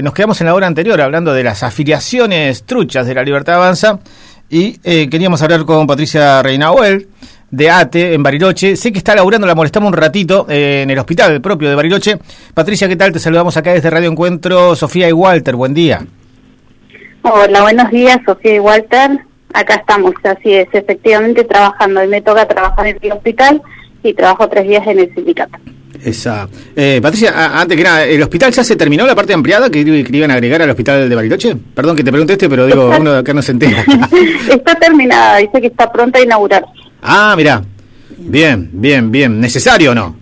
Nos quedamos en la hora anterior hablando de las afiliaciones truchas de la Libertad Avanza y eh, queríamos hablar con Patricia Reinahuel de ATE en Bariloche. Sé que está laburando, la molestamos un ratito eh, en el hospital propio de Bariloche. Patricia, ¿qué tal? Te saludamos acá desde Radio Encuentro. Sofía y Walter, buen día. Hola, buenos días, Sofía y Walter. Acá estamos, así es, efectivamente trabajando. Hoy me toca trabajar en el hospital y trabajo tres días en el sindicato. Esa. Eh, Patricia, antes que nada, ¿el hospital ya se terminó la parte ampliada que, iban a agregar al hospital de Bariloche? Perdón que te pregunte este, pero digo, uno de acá no se entera. está terminada, dice que está pronta a inaugurar. Ah, mira. Bien, bien, bien. ¿Necesario o no?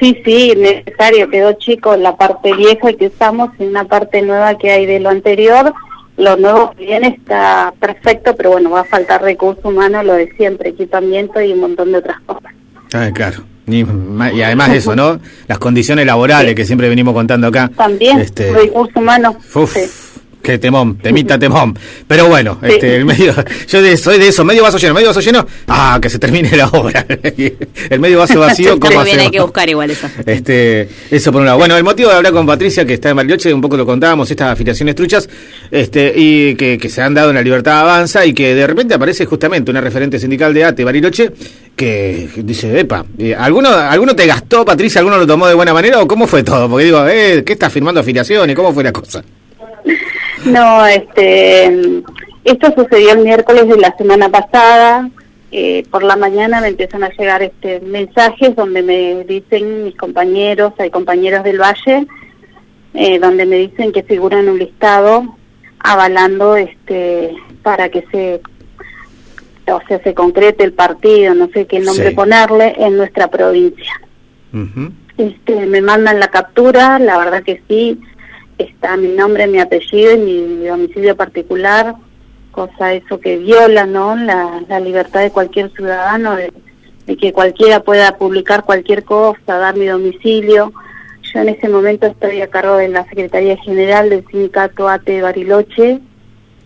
Sí, sí, necesario. Quedó chico la parte vieja que usamos y una parte nueva que hay de lo anterior. Lo nuevo bien está perfecto, pero bueno, va a faltar recurso humano, lo de siempre, equipamiento y un montón de otras cosas. Ah, claro. Y, además eso, ¿no? Las condiciones laborales que siempre venimos contando acá. También, este, recursos humanos. Qué temón, temita temón. Pero bueno, este, el medio, yo de, soy de eso, medio vaso lleno, medio vaso lleno, ah, que se termine la obra. el medio vaso vacío, ¿cómo bien hay que buscar igual eso. Este, eso por un lado. Bueno, el motivo de hablar con Patricia, que está en Bariloche, un poco lo contábamos, estas afiliaciones truchas, este, y que, que se han dado en la Libertad Avanza, y que de repente aparece justamente una referente sindical de ATE Bariloche, que dice, epa, eh, ¿alguno, ¿alguno te gastó, Patricia? ¿Alguno lo tomó de buena manera o cómo fue todo? Porque digo, eh, ¿qué estás firmando afiliaciones? ¿Cómo fue la cosa? No, este, esto sucedió el miércoles de la semana pasada. Eh, por la mañana me empiezan a llegar este mensajes donde me dicen mis compañeros, hay compañeros del Valle, eh, donde me dicen que figuran un listado avalando este para que se o sea se concrete el partido, no sé qué nombre ponerle en nuestra provincia. Este me mandan la captura, la verdad que sí, está mi nombre, mi apellido y mi domicilio particular, cosa eso que viola ¿no? la, libertad de cualquier ciudadano, de, que cualquiera pueda publicar cualquier cosa, dar mi domicilio. Yo en ese momento estoy a cargo de la Secretaría General del Sindicato ATE Bariloche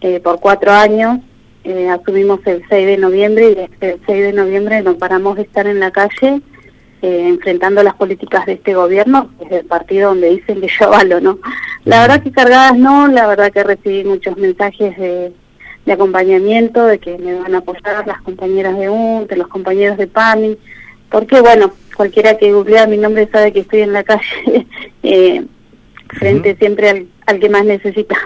eh, por cuatro años. Eh, asumimos el 6 de noviembre y desde el 6 de noviembre no paramos de estar en la calle eh, enfrentando las políticas de este gobierno, es el partido donde dicen que yo avalo, ¿no? La verdad que cargadas no, la verdad que recibí muchos mensajes de, acompañamiento, de que me van a apoyar las compañeras de UNTE, los compañeros de PAMI, porque bueno, cualquiera que googlea mi nombre sabe que estoy en la calle eh, frente siempre al, al que más necesita.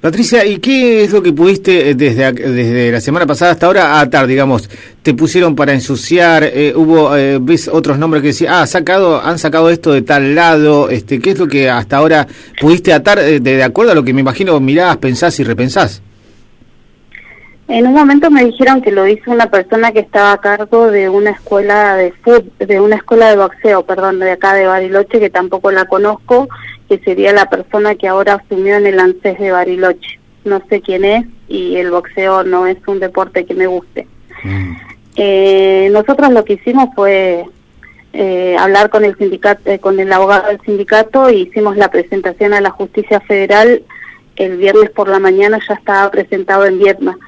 Patricia, ¿y qué es lo que pudiste eh, desde, desde la semana pasada hasta ahora atar, digamos? ¿Te pusieron para ensuciar? Eh, ¿Hubo, eh, ves, otros nombres que decían, ah, sacado, han sacado esto de tal lado? este ¿Qué es lo que hasta ahora pudiste atar de, acuerdo a lo que me imagino mirás, pensás y repensás? En un momento me dijeron que lo hizo una persona que estaba a cargo de una escuela de fútbol, de una escuela de boxeo, perdón, de acá de Bariloche, que tampoco la conozco, que sería la persona que ahora asumió en el ANSES de Bariloche. No sé quién es y el boxeo no es un deporte que me guste. Mm. Eh, nosotros lo que hicimos fue eh, hablar con el sindicato, eh, con el abogado del sindicato y hicimos la presentación a la justicia federal el viernes por la mañana ya estaba presentado en Vietnam.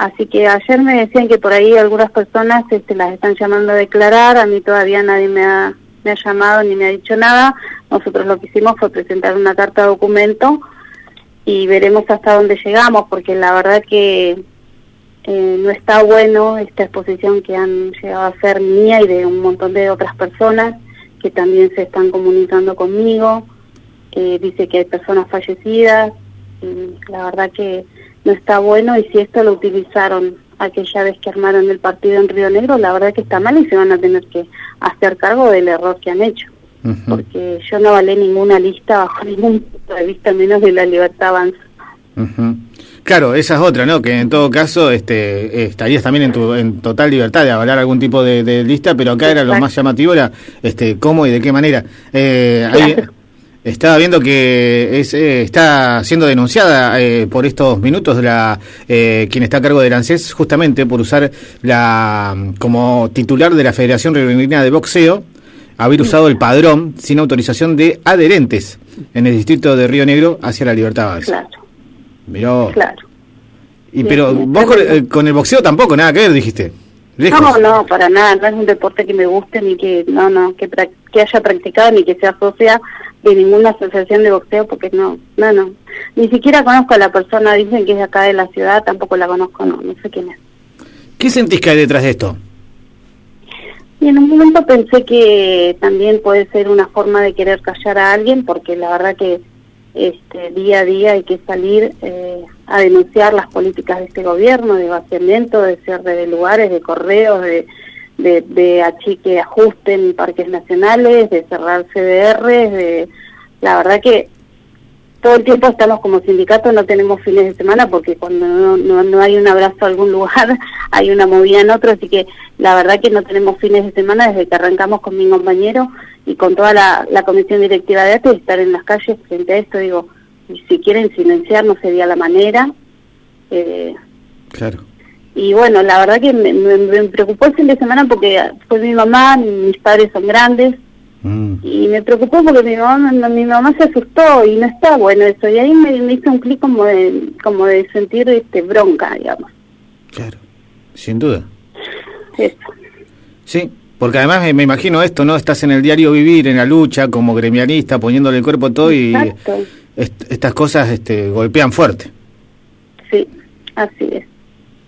Así que ayer me decían que por ahí algunas personas este, las están llamando a declarar, a mí todavía nadie me ha, llamado ni me ha dicho nada, nosotros lo que hicimos fue presentar una carta de documento y veremos hasta dónde llegamos, porque la verdad que eh, no está bueno esta exposición que han llegado a hacer mía y de un montón de otras personas que también se están comunicando conmigo. Eh, dice que hay personas fallecidas. Y la verdad que no está bueno y si esto lo utilizaron aquella vez que armaron el partido en Río Negro, la verdad que está mal y se van a tener que hacer cargo del error que han hecho porque yo no valé ninguna lista bajo ningún punto de vista, menos de la libertad avanza. Claro, esa es otra, ¿no? Que en todo caso este, estarías también en, tu, en total libertad de avalar algún tipo de, lista, pero acá era lo más llamativo, era este, cómo y de qué manera. Eh, estaba viendo que es, eh, está siendo denunciada eh, por estos minutos la eh, quien está a cargo del ANSES justamente por usar la como titular de la Federación Reunida de Boxeo haber usado el padrón sin autorización de adherentes en el distrito de Río Negro hacia la Libertad Claro. Miró. Claro. Y pero vos con, el boxeo tampoco, nada que ver, dijiste. No, no, para nada, no es un deporte que me guste ni que, no, no, que, que haya practicado ni que sea socia de ninguna asociación de boxeo porque no, no, no. Ni siquiera conozco a la persona, dicen que es de acá de la ciudad, tampoco la conozco, no, no sé quién es. ¿Qué sentís que hay detrás de esto? Y en un momento pensé que también puede ser una forma de querer callar a alguien, porque la verdad que este, día a día hay que salir eh, a denunciar las políticas de este gobierno, de vaciamiento, de cierre de lugares, de correos, de, de, de achique, ajuste en parques nacionales, de cerrar CDR, de, la verdad que todo el tiempo estamos como sindicato, no tenemos fines de semana porque cuando no, no, hay un abrazo a algún lugar, hay una movida en otro, así que la verdad que no tenemos fines de semana desde que arrancamos con mi compañero y con toda la, comisión directiva de ATE, estar en las calles frente a esto, digo, si quieren silenciar no sería la manera. Eh, claro. Y bueno, la verdad que me, me preocupó el fin de semana porque fue mi mamá, mis padres son grandes, Mm. Y me preocupó porque mi mamá, mi mamá se asustó y no está bueno eso. Y ahí me, hizo un clic como de, como de sentir este bronca, digamos. Claro, sin duda. Sí, porque además me, imagino esto, ¿no? Estás en el diario vivir, en la lucha, como gremialista, poniéndole el cuerpo todo y estas cosas este, golpean fuerte. Sí, así es.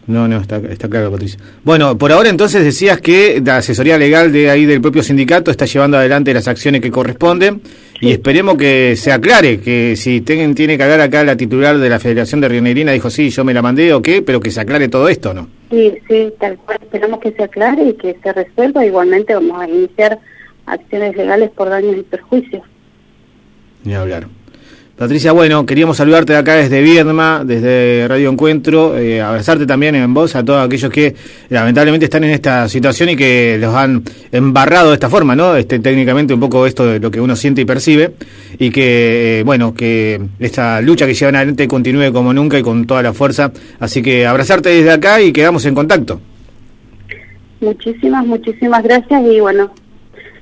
No, no, está, está claro, Patricia. Bueno, por ahora entonces decías que la asesoría legal de ahí del propio sindicato está llevando adelante las acciones que corresponden y esperemos que se aclare, que si tienen, tiene que hablar acá la titular de la Federación de Rionerina, dijo sí, yo me la mandé o qué, pero que se aclare todo esto, ¿no? Sí, sí, tal cual, esperamos que se aclare y que se resuelva. Igualmente vamos a iniciar acciones legales por daños y perjuicios. Ni hablar. Patricia, bueno, queríamos saludarte de acá desde Viedma, desde Radio Encuentro, eh, abrazarte también en voz a todos aquellos que lamentablemente están en esta situación y que los han embarrado de esta forma, ¿no? Este, técnicamente un poco esto de lo que uno siente y percibe y que, eh, bueno, que esta lucha que llevan adelante continúe como nunca y con toda la fuerza. Así que abrazarte desde acá y quedamos en contacto. Muchísimas, muchísimas gracias y bueno,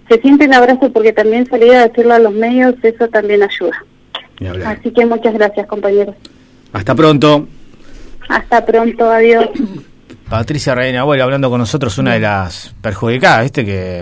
se siente el abrazo porque también salir a decirlo a los medios, eso también ayuda. Así que muchas gracias, compañeros. Hasta pronto. Hasta pronto, adiós. Patricia Reina, bueno, hablando con nosotros, una de las perjudicadas, ¿viste? Que